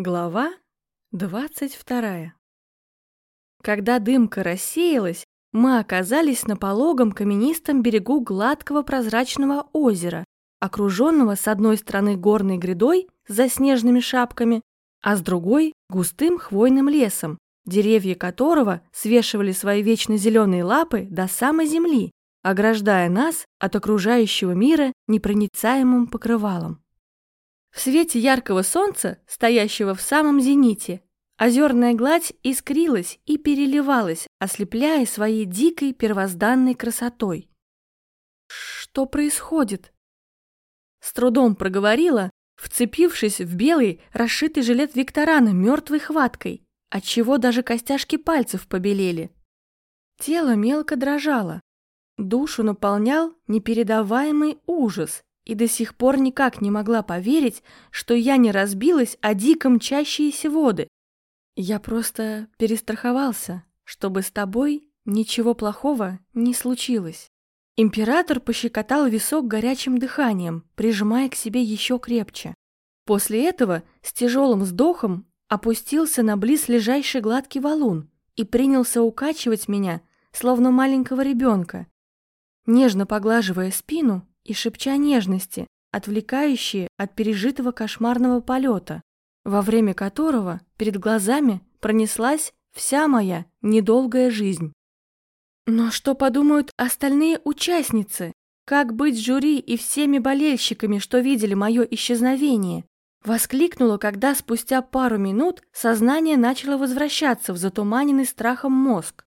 Глава двадцать вторая. Когда дымка рассеялась, мы оказались на пологом каменистом берегу гладкого прозрачного озера, окруженного с одной стороны горной грядой с заснеженными шапками, а с другой – густым хвойным лесом, деревья которого свешивали свои вечно зеленые лапы до самой земли, ограждая нас от окружающего мира непроницаемым покрывалом. В свете яркого солнца, стоящего в самом зените, озерная гладь искрилась и переливалась, ослепляя своей дикой первозданной красотой. «Что происходит?» С трудом проговорила, вцепившись в белый, расшитый жилет Викторана мертвой хваткой, отчего даже костяшки пальцев побелели. Тело мелко дрожало. Душу наполнял непередаваемый ужас, и до сих пор никак не могла поверить, что я не разбилась о дико мчащиеся воды. Я просто перестраховался, чтобы с тобой ничего плохого не случилось. Император пощекотал висок горячим дыханием, прижимая к себе еще крепче. После этого с тяжелым вздохом опустился на близ лежащий гладкий валун и принялся укачивать меня, словно маленького ребенка. Нежно поглаживая спину, и шепча нежности, отвлекающие от пережитого кошмарного полета, во время которого перед глазами пронеслась вся моя недолгая жизнь. Но что подумают остальные участницы? Как быть жюри и всеми болельщиками, что видели мое исчезновение? Воскликнула, когда спустя пару минут сознание начало возвращаться в затуманенный страхом мозг.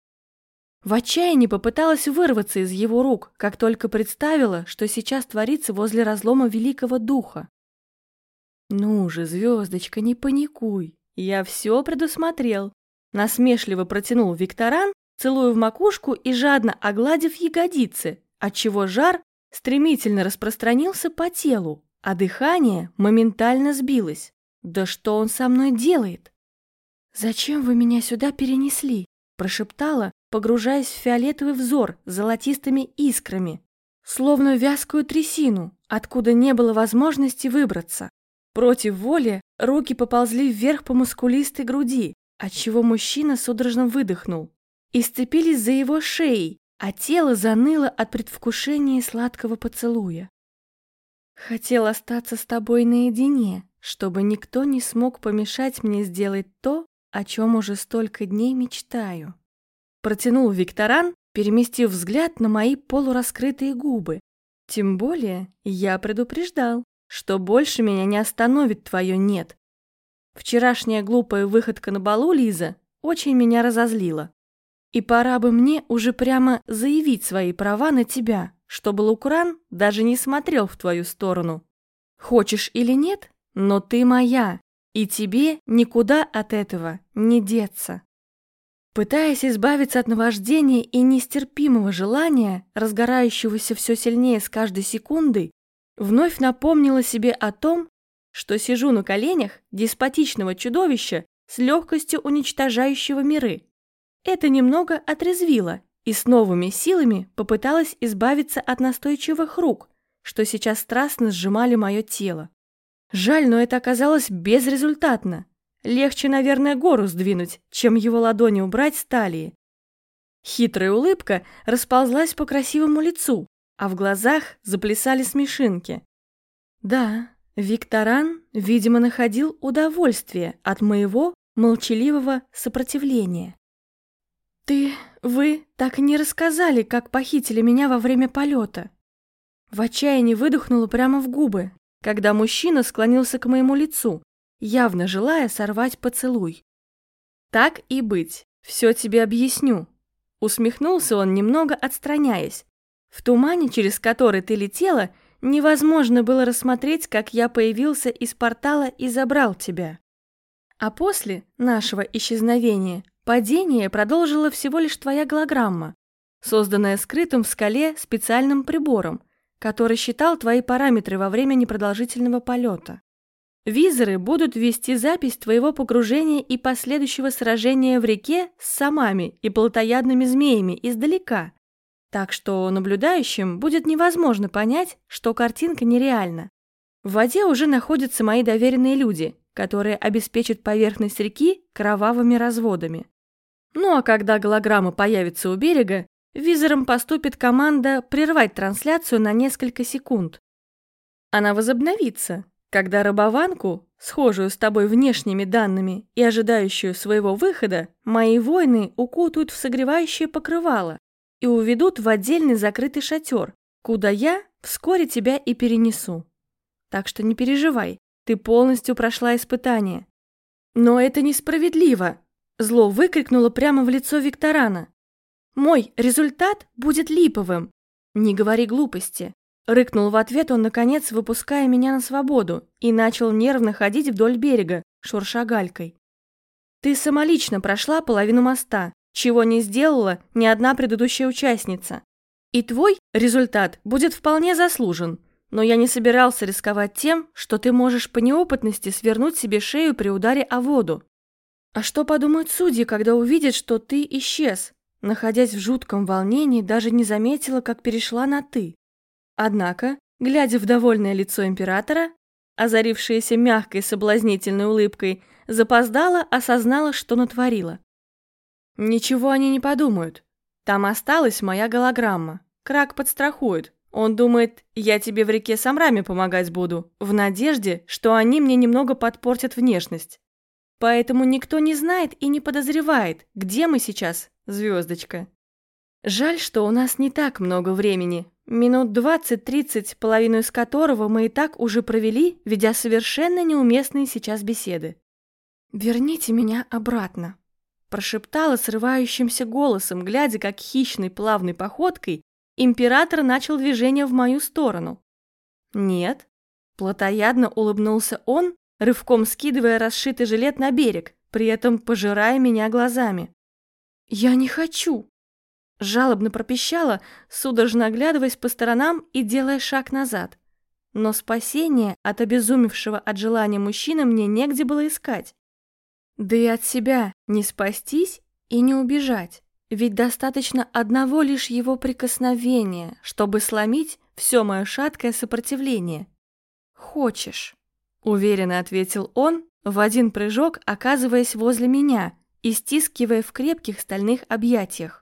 В отчаянии попыталась вырваться из его рук, как только представила, что сейчас творится возле разлома Великого Духа. «Ну же, звездочка, не паникуй, я все предусмотрел», насмешливо протянул Викторан, целуя в макушку и жадно огладив ягодицы, отчего жар стремительно распространился по телу, а дыхание моментально сбилось. «Да что он со мной делает?» «Зачем вы меня сюда перенесли?» прошептала, погружаясь в фиолетовый взор с золотистыми искрами, словно вязкую трясину, откуда не было возможности выбраться. Против воли руки поползли вверх по мускулистой груди, отчего мужчина судорожно выдохнул, и сцепились за его шеей, а тело заныло от предвкушения сладкого поцелуя. Хотел остаться с тобой наедине, чтобы никто не смог помешать мне сделать то, о чем уже столько дней мечтаю. Протянул Викторан, переместив взгляд на мои полураскрытые губы. Тем более я предупреждал, что больше меня не остановит твое «нет». Вчерашняя глупая выходка на балу, Лиза, очень меня разозлила. И пора бы мне уже прямо заявить свои права на тебя, чтобы Лукран даже не смотрел в твою сторону. Хочешь или нет, но ты моя, и тебе никуда от этого не деться. Пытаясь избавиться от наваждения и нестерпимого желания, разгорающегося все сильнее с каждой секундой, вновь напомнила себе о том, что сижу на коленях деспотичного чудовища с легкостью уничтожающего миры. Это немного отрезвило и с новыми силами попыталась избавиться от настойчивых рук, что сейчас страстно сжимали мое тело. Жаль, но это оказалось безрезультатно. Легче, наверное, гору сдвинуть, чем его ладони убрать с талии. Хитрая улыбка расползлась по красивому лицу, а в глазах заплясали смешинки. Да, Викторан, видимо, находил удовольствие от моего молчаливого сопротивления. «Ты, вы так и не рассказали, как похитили меня во время полета». В отчаянии выдохнула прямо в губы, когда мужчина склонился к моему лицу, явно желая сорвать поцелуй. «Так и быть, все тебе объясню», — усмехнулся он, немного отстраняясь. «В тумане, через который ты летела, невозможно было рассмотреть, как я появился из портала и забрал тебя. А после нашего исчезновения падение продолжила всего лишь твоя голограмма, созданная скрытым в скале специальным прибором, который считал твои параметры во время непродолжительного полета. Визоры будут вести запись твоего погружения и последующего сражения в реке с самами и плотоядными змеями издалека. Так что наблюдающим будет невозможно понять, что картинка нереальна. В воде уже находятся мои доверенные люди, которые обеспечат поверхность реки кровавыми разводами. Ну а когда голограмма появится у берега, визором поступит команда прервать трансляцию на несколько секунд. Она возобновится, когда рабованку, схожую с тобой внешними данными и ожидающую своего выхода, мои воины укутают в согревающее покрывало и уведут в отдельный закрытый шатер, куда я вскоре тебя и перенесу. Так что не переживай, ты полностью прошла испытание. Но это несправедливо, зло выкрикнуло прямо в лицо Викторана. Мой результат будет липовым. Не говори глупости. Рыкнул в ответ он, наконец, выпуская меня на свободу, и начал нервно ходить вдоль берега, шурша галькой. Ты самолично прошла половину моста, чего не сделала ни одна предыдущая участница. И твой результат будет вполне заслужен, но я не собирался рисковать тем, что ты можешь по неопытности свернуть себе шею при ударе о воду. А что подумают судьи, когда увидят, что ты исчез? Находясь в жутком волнении, даже не заметила, как перешла на «ты». Однако, глядя в довольное лицо императора, озарившееся мягкой соблазнительной улыбкой, запоздала, осознала, что натворила. Ничего они не подумают. Там осталась моя голограмма. Крак подстрахует. Он думает, я тебе в реке с амрами помогать буду, в надежде, что они мне немного подпортят внешность. Поэтому никто не знает и не подозревает, где мы сейчас, звездочка. Жаль, что у нас не так много времени. Минут двадцать-тридцать, половину из которого мы и так уже провели, ведя совершенно неуместные сейчас беседы. «Верните меня обратно», – прошептала срывающимся голосом, глядя, как хищной плавной походкой император начал движение в мою сторону. «Нет», – плотоядно улыбнулся он, рывком скидывая расшитый жилет на берег, при этом пожирая меня глазами. «Я не хочу!» Жалобно пропищала, судорожно оглядываясь по сторонам и делая шаг назад. Но спасения от обезумевшего от желания мужчины мне негде было искать. Да и от себя не спастись и не убежать. Ведь достаточно одного лишь его прикосновения, чтобы сломить все мое шаткое сопротивление. «Хочешь», — уверенно ответил он, в один прыжок оказываясь возле меня и стискивая в крепких стальных объятиях.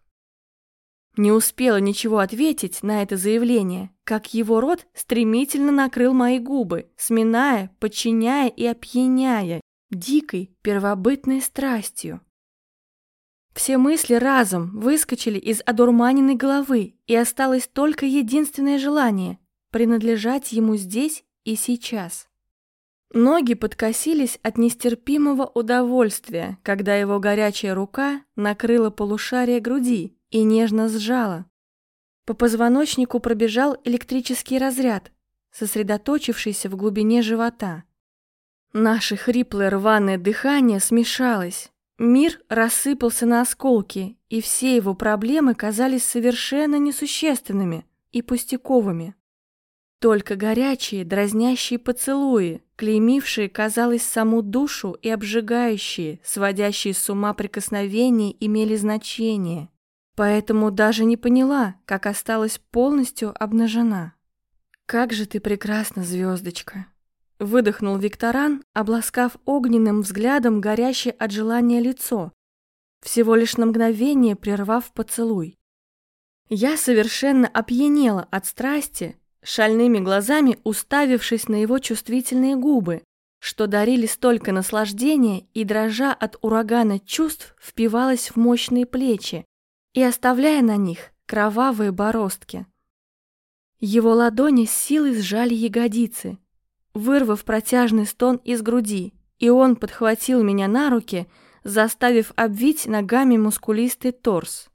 Не успела ничего ответить на это заявление, как его рот стремительно накрыл мои губы, сминая, подчиняя и опьяняя дикой первобытной страстью. Все мысли разом выскочили из одурманенной головы, и осталось только единственное желание – принадлежать ему здесь и сейчас. Ноги подкосились от нестерпимого удовольствия, когда его горячая рука накрыла полушарие груди и нежно сжала. По позвоночнику пробежал электрический разряд, сосредоточившийся в глубине живота. Наше хриплое рваное дыхание смешалось. Мир рассыпался на осколки, и все его проблемы казались совершенно несущественными и пустяковыми. Только горячие, дразнящие поцелуи, клеймившие, казалось, саму душу и обжигающие, сводящие с ума прикосновения, имели значение. Поэтому даже не поняла, как осталась полностью обнажена. «Как же ты прекрасна, звездочка!» Выдохнул Викторан, обласкав огненным взглядом горящее от желания лицо, всего лишь на мгновение прервав поцелуй. Я совершенно опьянела от страсти, шальными глазами уставившись на его чувствительные губы, что дарили столько наслаждения и, дрожа от урагана чувств, впивалась в мощные плечи и оставляя на них кровавые бороздки. Его ладони с силой сжали ягодицы, вырвав протяжный стон из груди, и он подхватил меня на руки, заставив обвить ногами мускулистый торс.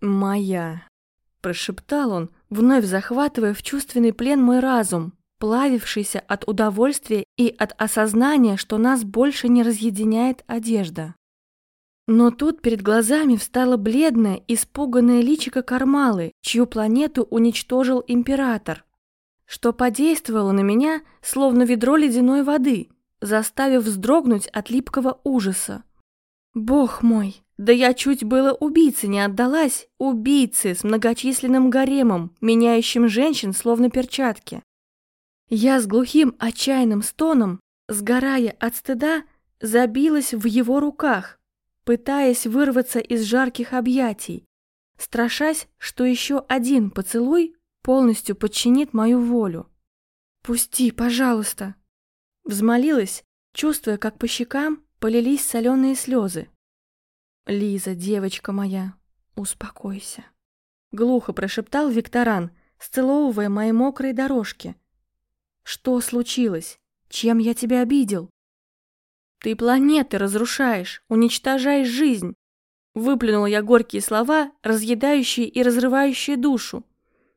«Моя», — прошептал он, вновь захватывая в чувственный плен мой разум, плавившийся от удовольствия и от осознания, что нас больше не разъединяет одежда. Но тут перед глазами встала бледная, испуганная личико Кармалы, чью планету уничтожил император, что подействовало на меня, словно ведро ледяной воды, заставив вздрогнуть от липкого ужаса. Бог мой, да я чуть было убийце не отдалась, убийце с многочисленным гаремом, меняющим женщин словно перчатки. Я с глухим отчаянным стоном сгорая от стыда, забилась в его руках, пытаясь вырваться из жарких объятий, страшась, что еще один поцелуй полностью подчинит мою волю. «Пусти, пожалуйста!» Взмолилась, чувствуя, как по щекам полились соленые слезы. «Лиза, девочка моя, успокойся!» Глухо прошептал Викторан, сцеловывая мои мокрые дорожки. «Что случилось? Чем я тебя обидел?» «Ты планеты разрушаешь, уничтожаешь жизнь!» Выплюнула я горькие слова, разъедающие и разрывающие душу.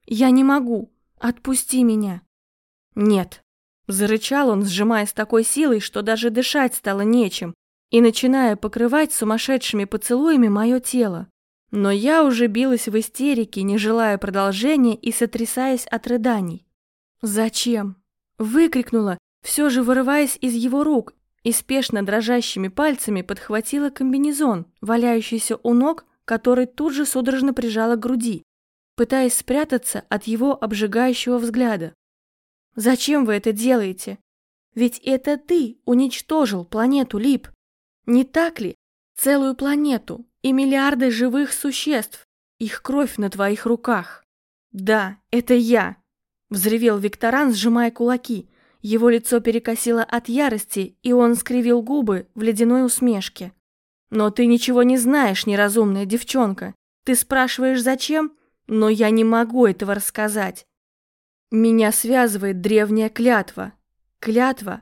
«Я не могу! Отпусти меня!» «Нет!» Зарычал он, сжимая с такой силой, что даже дышать стало нечем, и начиная покрывать сумасшедшими поцелуями мое тело. Но я уже билась в истерике, не желая продолжения и сотрясаясь от рыданий. «Зачем?» Выкрикнула, все же вырываясь из его рук, и спешно дрожащими пальцами подхватила комбинезон, валяющийся у ног, который тут же судорожно прижала к груди, пытаясь спрятаться от его обжигающего взгляда. Зачем вы это делаете? Ведь это ты уничтожил планету Лип. Не так ли? Целую планету и миллиарды живых существ. Их кровь на твоих руках. Да, это я. Взревел Викторан, сжимая кулаки. Его лицо перекосило от ярости, и он скривил губы в ледяной усмешке. «Но ты ничего не знаешь, неразумная девчонка. Ты спрашиваешь, зачем? Но я не могу этого рассказать. Меня связывает древняя клятва. Клятва,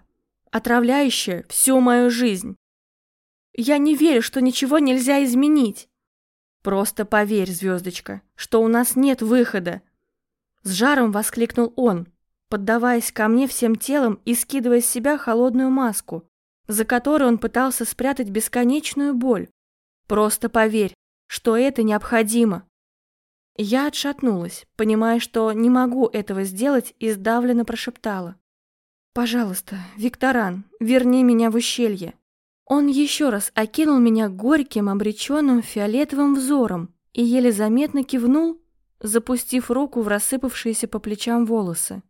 отравляющая всю мою жизнь. Я не верю, что ничего нельзя изменить. Просто поверь, звездочка, что у нас нет выхода. С жаром воскликнул он, поддаваясь ко мне всем телом и скидывая с себя холодную маску, за которой он пытался спрятать бесконечную боль. Просто поверь, что это необходимо. Я отшатнулась, понимая, что не могу этого сделать, и сдавленно прошептала. «Пожалуйста, Викторан, верни меня в ущелье». Он еще раз окинул меня горьким, обреченным фиолетовым взором и еле заметно кивнул, запустив руку в рассыпавшиеся по плечам волосы.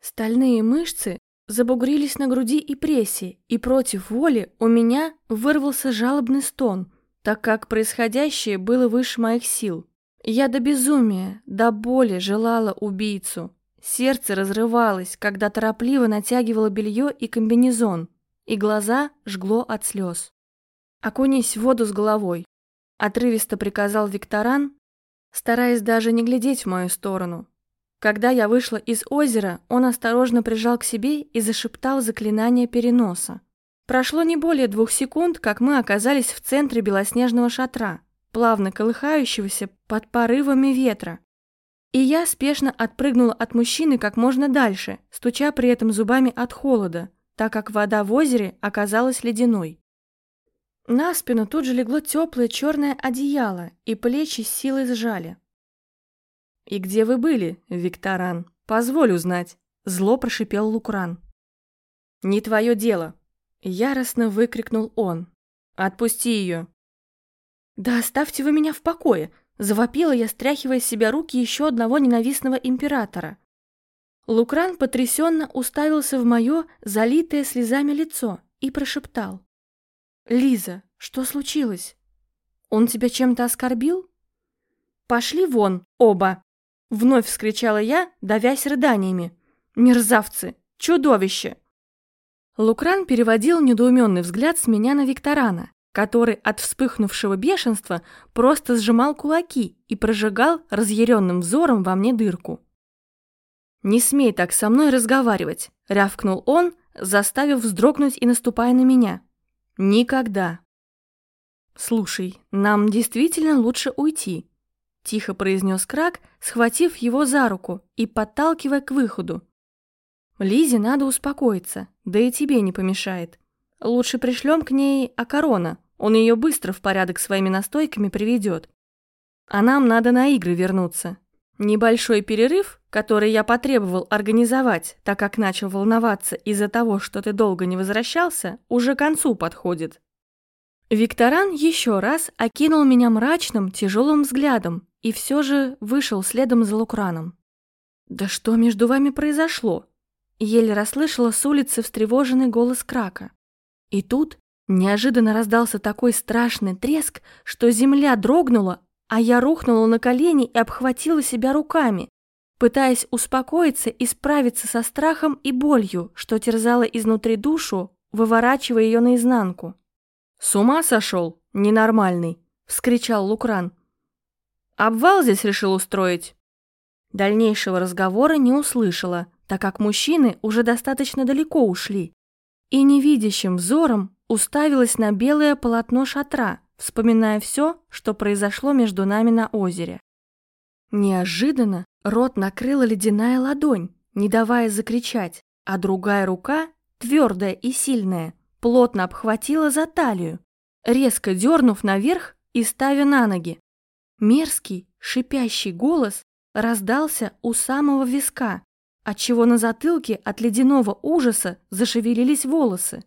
Стальные мышцы забугрились на груди и прессе, и против воли у меня вырвался жалобный стон, так как происходящее было выше моих сил. Я до безумия, до боли желала убийцу. Сердце разрывалось, когда торопливо натягивала белье и комбинезон, и глаза жгло от слез. «Окунись в воду с головой», — отрывисто приказал Викторан, стараясь даже не глядеть в мою сторону. Когда я вышла из озера, он осторожно прижал к себе и зашептал заклинание переноса. Прошло не более двух секунд, как мы оказались в центре белоснежного шатра — плавно колыхающегося под порывами ветра. И я спешно отпрыгнула от мужчины как можно дальше, стуча при этом зубами от холода, так как вода в озере оказалась ледяной. На спину тут же легло теплое черное одеяло, и плечи с силой сжали. «И где вы были, Викторан? Позволь узнать», — зло прошипел Лукран. «Не твое дело», — яростно выкрикнул он. «Отпусти ее, «Да оставьте вы меня в покое!» – завопила я, стряхивая с себя руки еще одного ненавистного императора. Лукран потрясенно уставился в мое залитое слезами лицо и прошептал. «Лиза, что случилось? Он тебя чем-то оскорбил?» «Пошли вон, оба!» — вновь вскричала я, давясь рыданиями. «Мерзавцы! Чудовище!» Лукран переводил недоуменный взгляд с меня на Викторана, который от вспыхнувшего бешенства просто сжимал кулаки и прожигал разъяренным взором во мне дырку. «Не смей так со мной разговаривать», — рявкнул он, заставив вздрогнуть и наступая на меня. «Никогда». «Слушай, нам действительно лучше уйти», — тихо произнес Крак, схватив его за руку и подталкивая к выходу. «Лизе надо успокоиться, да и тебе не помешает. Лучше пришлем к ней Акарона, он ее быстро в порядок своими настойками приведет. А нам надо на игры вернуться. Небольшой перерыв, который я потребовал организовать, так как начал волноваться из-за того, что ты долго не возвращался, уже к концу подходит. Викторан еще раз окинул меня мрачным, тяжелым взглядом и все же вышел следом за Лукраном. «Да что между вами произошло?» еле расслышала с улицы встревоженный голос Крака. И тут неожиданно раздался такой страшный треск, что земля дрогнула, а я рухнула на колени и обхватила себя руками, пытаясь успокоиться и справиться со страхом и болью, что терзала изнутри душу, выворачивая ее наизнанку. «С ума сошел? Ненормальный!» — вскричал Лукран. «Обвал здесь решил устроить?» Дальнейшего разговора не услышала, так как мужчины уже достаточно далеко ушли, и невидящим взором уставилась на белое полотно шатра, вспоминая все, что произошло между нами на озере. Неожиданно рот накрыла ледяная ладонь, не давая закричать, а другая рука, твердая и сильная, плотно обхватила за талию, резко дернув наверх и ставя на ноги. Мерзкий, шипящий голос раздался у самого виска, отчего на затылке от ледяного ужаса зашевелились волосы.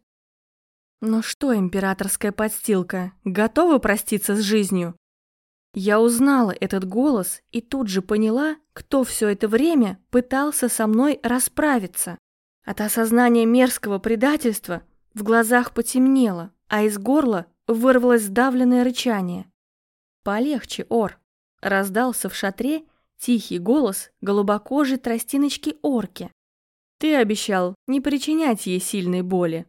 Ну что, императорская подстилка, готова проститься с жизнью? Я узнала этот голос и тут же поняла, кто все это время пытался со мной расправиться. От осознания мерзкого предательства в глазах потемнело, а из горла вырвалось сдавленное рычание. «Полегче, Ор!» — раздался в шатре Тихий голос голубокожей тростиночки орки. Ты обещал не причинять ей сильной боли.